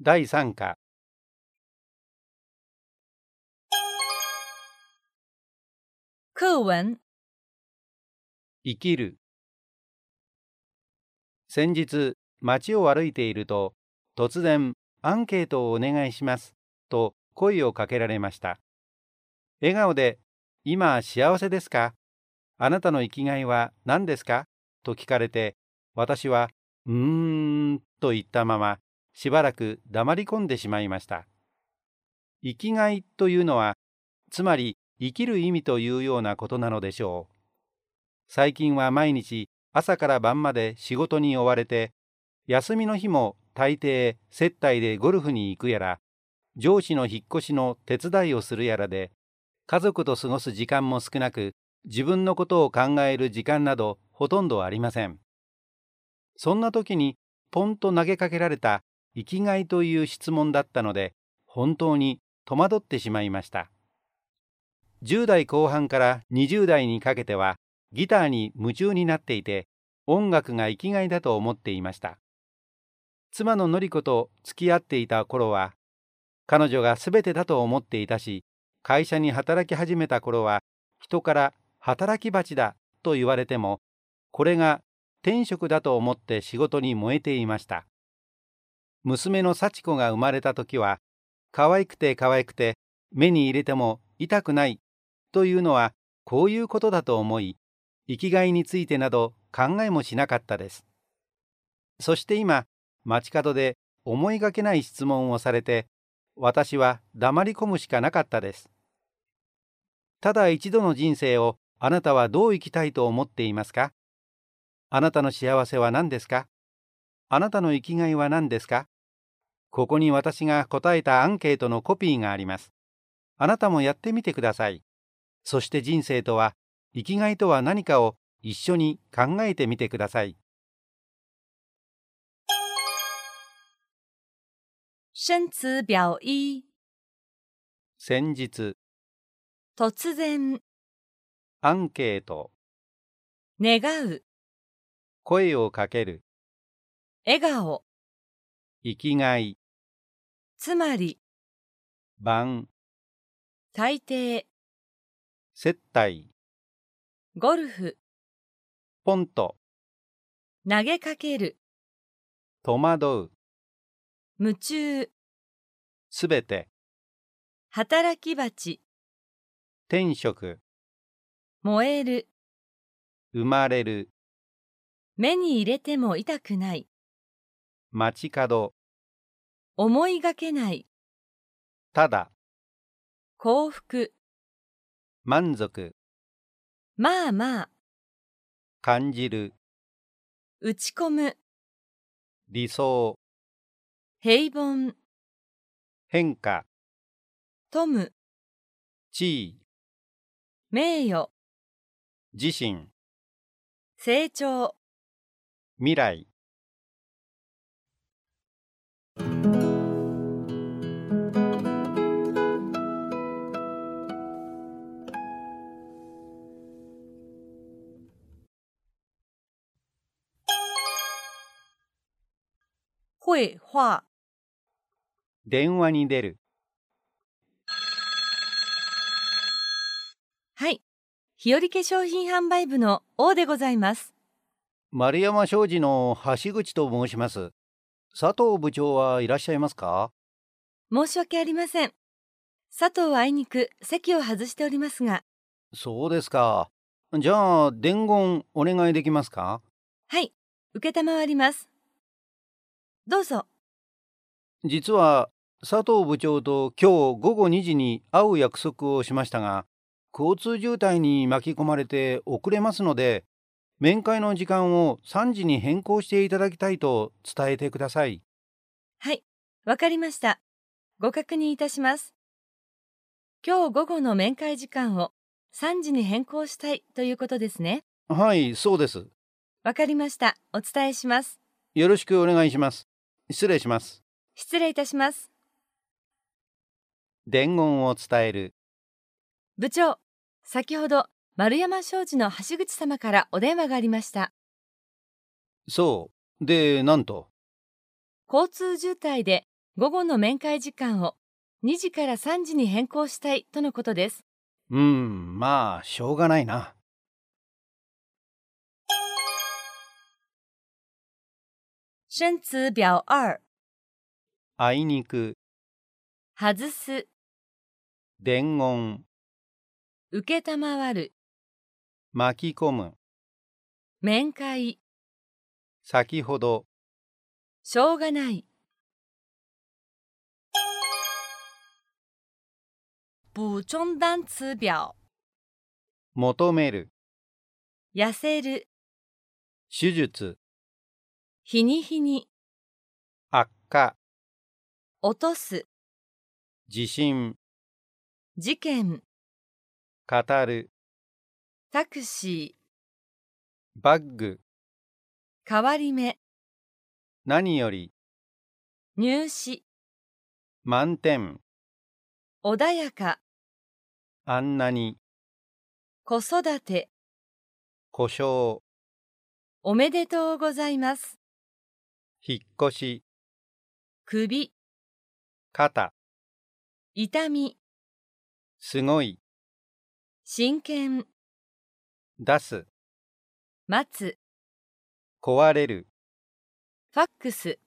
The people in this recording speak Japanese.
第3課。课文。生きる。先日街を歩いていると突然アンケートをお願いしますと声をかけられました。笑顔で今幸せですか？あなたの生きがいは何ですか？と聞かれて私はうーんと言ったまましばらく黙り込んでしまいました。生きがいというのはつまり生きる意味というようなことなのでしょう。最近は毎日朝から晩まで仕事に追われて休みの日も大抵接待でゴルフに行くやら上司の引っ越しの手伝いをするやらで家族と過ごす時間も少なく自分のことを考える時間などほとんどありません。そんな時にポンと投げかけられた生きがいという質問だったので本当に戸惑ってしまいました。10代後半から20代にかけてはギターに夢中になっていて音楽が生きがいだと思っていました。妻の典子と付き合っていた頃は彼女が全てだと思っていたし会社に働き始めた頃は人から働き蜂だと言われてもこれが天職だと思って仕事に燃えていました。娘の幸子が生まれた時は可愛くて可愛くて目に入れても痛くないというのはこういうことだと思い生きがいについてなど考えもしなかったです。そして今街角で思いがけない質問をされて私は黙り込むしかなかったです。ただ一度の人生をあなたはどう生きたいと思っていますか？あなたの幸せは何ですか？あなたの生きがいは何ですか？ここに私が答えたアンケートのコピーがあります。あなたもやってみてください。そして人生とは生きがいとは何かを一緒に考えてみてください。生词表一。先日。突然。アンケート。願う。声をかける。笑顔。生きがいつまり。晩。大抵接待。ゴルフ。ポンと投げかける。戸惑う。夢中。すべて。働き蜂。天職。燃える。生まれる。目に入れても痛くない。街角思いがけない。ただ。幸福。満足。まあまあ。感じる。打ち込む。理想。平凡。変化。富む。地位。名誉。自身。成長。未来绘画電話に出る。はい。日和化粧品販売部の王でございます。丸山商事の橋口と申します。佐藤部長はいらっしゃいますか？申し訳ありません。佐藤はあいにく席を外しておりますが。そうですか。じゃあ伝言お願いできますか？はい。承りますどうぞ。実は佐藤部長と今日午後2時に会う約束をしましたが交通渋滞に巻き込まれて遅れますので面会の時間を3時に変更していただきたいと伝えてください。はいわかりました。ご確認いたします。今日午後の面会時間を3時に変更したいということですね。はいそうです。わかりました。お伝えします。よろしくお願いします失礼します。失礼いたします。伝言を伝える。部長先ほど丸山商事の橋口様からお電話がありました。そう。でなんと？交通渋滞で午後の面会時間を2時から3時に変更したいとのことです。うーん、まあ、しょうがないな。生词表二、あいにく、外す、伝言、受けたまわる、巻き込む、面会、先ほど、しょうがない。補充单詞表、求める、痩せる、手術、日に日に、悪化、落とす、地震、事件、語る、タクシバッグ、ー、変わり目、何より、入試、満点、穏やか、あんなに、子育て、故障、おめでとうございます。引っ越し、首、肩、痛み、すごい、真剣、出す、待つ、壊れる。ファックス。